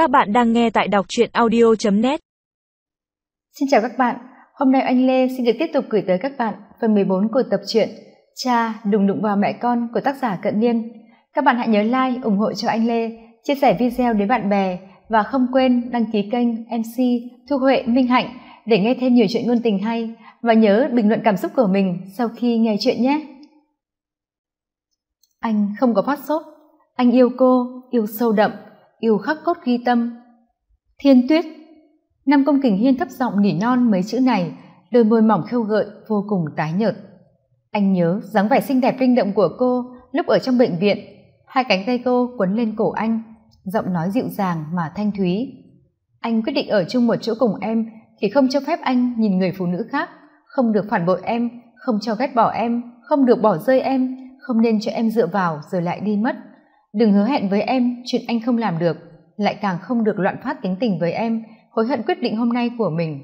Các bạn đang nghe tại đọc truyện audio.net Xin chào các bạn, hôm nay anh Lê xin được tiếp tục gửi tới các bạn phần 14 của tập truyện Cha đùng đụng vào mẹ con của tác giả Cận Niên. Các bạn hãy nhớ like, ủng hộ cho anh Lê, chia sẻ video đến bạn bè và không quên đăng ký kênh MC Thu Huệ Minh Hạnh để nghe thêm nhiều chuyện ngôn tình hay và nhớ bình luận cảm xúc của mình sau khi nghe chuyện nhé. Anh không có phát sốt, anh yêu cô, yêu sâu đậm, yêu khắc cốt ghi tâm. Thiên tuyết. Nam công kình hiên thấp giọng nỉ non mấy chữ này, đôi môi mỏng khêu gợi, vô cùng tái nhợt. Anh nhớ dáng vẻ xinh đẹp linh động của cô lúc ở trong bệnh viện. Hai cánh tay cô quấn lên cổ anh, giọng nói dịu dàng mà thanh thúy. Anh quyết định ở chung một chỗ cùng em, thì không cho phép anh nhìn người phụ nữ khác, không được phản bội em, không cho ghét bỏ em, không được bỏ rơi em, không nên cho em dựa vào rồi lại đi mất đừng hứa hẹn với em, chuyện anh không làm được. Lại càng không được loạn phát tính tình với em, hối hận quyết định hôm nay của mình.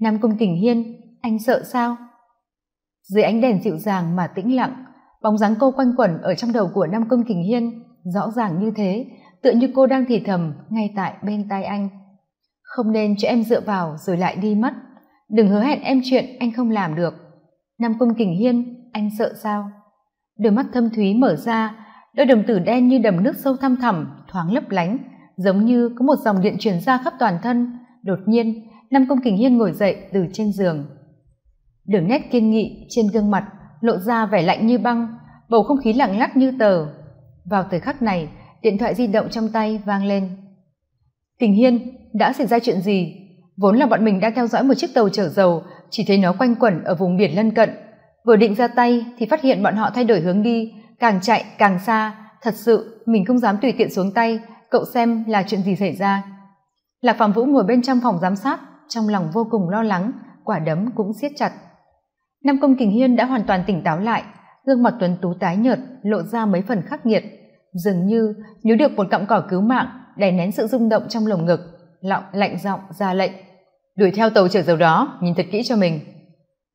Nam cung kình hiên, anh sợ sao? Dưới ánh đèn dịu dàng mà tĩnh lặng, bóng dáng cô quanh quẩn ở trong đầu của nam cung kình hiên rõ ràng như thế, tựa như cô đang thì thầm ngay tại bên tai anh. Không nên cho em dựa vào rồi lại đi mất. Đừng hứa hẹn em chuyện anh không làm được. Nam cung kình hiên, anh sợ sao? Đôi mắt thâm thúy mở ra đôi đồng tử đen như đầm nước sâu thăm thẳm, thoáng lấp lánh, giống như có một dòng điện truyền ra khắp toàn thân. Đột nhiên, nam công kình hiên ngồi dậy từ trên giường. Đường nét kiên nghị trên gương mặt lộ ra vẻ lạnh như băng, bầu không khí lặng lắc như tờ. Vào thời khắc này, điện thoại di động trong tay vang lên. Kình hiên, đã xảy ra chuyện gì? Vốn là bọn mình đang theo dõi một chiếc tàu chở dầu, chỉ thấy nó quanh quẩn ở vùng biển lân cận. Vừa định ra tay thì phát hiện bọn họ thay đổi hướng đi càng chạy càng xa, thật sự mình không dám tùy tiện xuống tay, cậu xem là chuyện gì xảy ra. Lạc phạm vũ ngồi bên trong phòng giám sát, trong lòng vô cùng lo lắng, quả đấm cũng siết chặt. Nam công kình hiên đã hoàn toàn tỉnh táo lại, gương mặt tuấn tú tái nhợt lộ ra mấy phần khắc nghiệt. Dường như nếu được một cọng cỏ cứu mạng, đè nén sự rung động trong lồng ngực, lọng lạnh giọng ra lệnh. Đuổi theo tàu chở dầu đó, nhìn thật kỹ cho mình.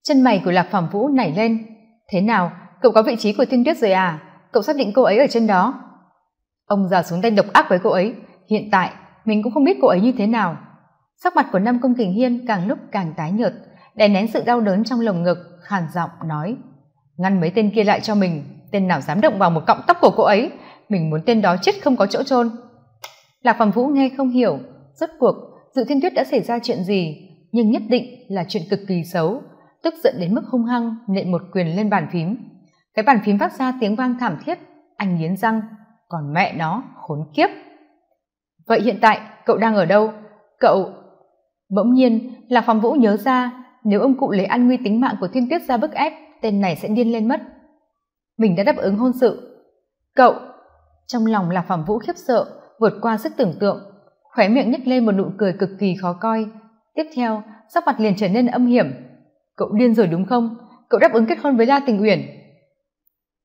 Chân mày của lạc phạm vũ nảy lên. Thế nào, cậu có vị trí của thiên tuyết rồi à? Cậu xác định cô ấy ở trên đó. Ông già xuống tay độc ác với cô ấy. Hiện tại, mình cũng không biết cô ấy như thế nào. Sắc mặt của nam công kình hiên càng lúc càng tái nhợt, đè nén sự đau đớn trong lồng ngực, khàn giọng nói, ngăn mấy tên kia lại cho mình. Tên nào dám động vào một cọng tóc của cô ấy? Mình muốn tên đó chết không có chỗ chôn. Lạc phẩm vũ nghe không hiểu, rốt cuộc, dự thiên tuyết đã xảy ra chuyện gì, nhưng nhất định là chuyện cực kỳ xấu, tức giận đến mức hung hăng nện một quyền lên bàn phím cái bàn phím phát ra tiếng vang thảm thiết. Anh nghiến răng. Còn mẹ nó khốn kiếp. Vậy hiện tại, cậu đang ở đâu? Cậu bỗng nhiên lạc phạm vũ nhớ ra, nếu ông cụ lấy an nguy tính mạng của thiên tuyết ra bức ép, tên này sẽ điên lên mất. Mình đã đáp ứng hôn sự. Cậu, trong lòng lạc phạm vũ khiếp sợ, vượt qua sức tưởng tượng, khóe miệng nhếch lên một nụ cười cực kỳ khó coi. Tiếp theo, sắc mặt liền trở nên âm hiểm. Cậu điên rồi đúng không? Cậu đáp ứng kết hôn với la tình uyển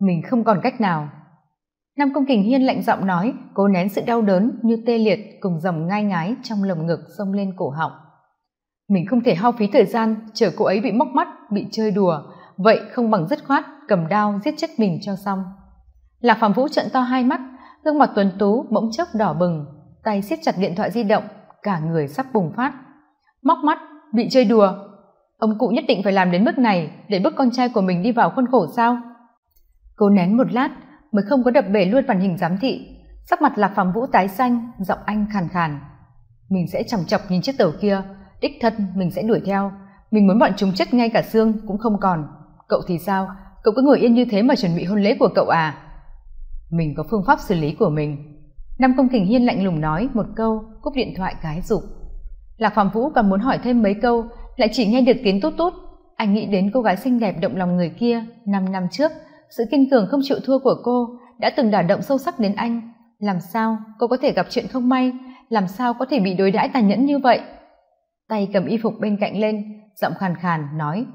mình không còn cách nào. Nam công kình hiên lạnh giọng nói, cố nén sự đau đớn như tê liệt cùng dòng ngai ngái trong lồng ngực xông lên cổ họng. Mình không thể hao phí thời gian, chờ cô ấy bị móc mắt, bị chơi đùa. Vậy không bằng dứt khoát, cầm đao giết chết mình cho xong. Lạc phạm vũ trận to hai mắt, gương mặt tuấn tú, bỗng chốc đỏ bừng. Tay siết chặt điện thoại di động, cả người sắp bùng phát. Móc mắt, bị chơi đùa. Ông cụ nhất định phải làm đến mức này để bức con trai của mình đi vào khuôn khổ sao? Cô nén một lát mới không có đập bể luôn màn hình giám thị. Sắc mặt lạc phạm vũ tái xanh, giọng anh khàn khàn. Mình sẽ chằm chọc nhìn chiếc tàu kia, đích thân mình sẽ đuổi theo. Mình muốn bọn chúng chết ngay cả xương cũng không còn. Cậu thì sao? Cậu cứ ngồi yên như thế mà chuẩn bị hôn lễ của cậu à? Mình có phương pháp xử lý của mình. Nam công kình hiên lạnh lùng nói một câu, cúp điện thoại cái dục lạc phạm vũ còn muốn hỏi thêm mấy câu, lại chỉ nghe được tiếng tốt tốt anh nghĩ đến cô gái xinh đẹp động lòng người kia năm năm trước sự kiên cường không chịu thua của cô đã từng đả động sâu sắc đến anh. Làm sao cô có thể gặp chuyện không may? Làm sao có thể bị đối đãi tàn nhẫn như vậy? Tay cầm y phục bên cạnh lên, giọng khàn khàn, nói,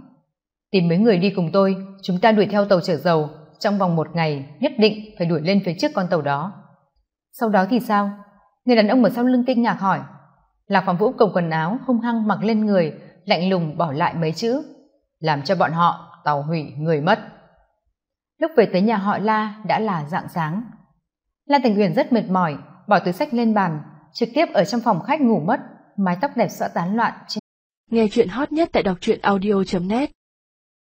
tìm mấy người đi cùng tôi, chúng ta đuổi theo tàu chở dầu. Trong vòng một ngày, nhất định phải đuổi lên phía trước con tàu đó. Sau đó thì sao? Người đàn ông ở sau lưng kinh ngạc hỏi, lạc phạm vũ cầm quần áo, hung hăng mặc lên người, lạnh lùng bỏ lại mấy chữ, làm cho bọn họ tàu hủy người mất lúc về tới nhà họ la đã là dạng sáng. La tình uyển rất mệt mỏi, bỏ túi sách lên bàn, trực tiếp ở trong phòng khách ngủ mất, mái tóc đẹp xõa tán loạn trên nghe chuyện hot nhất tại đọc truyện audio net.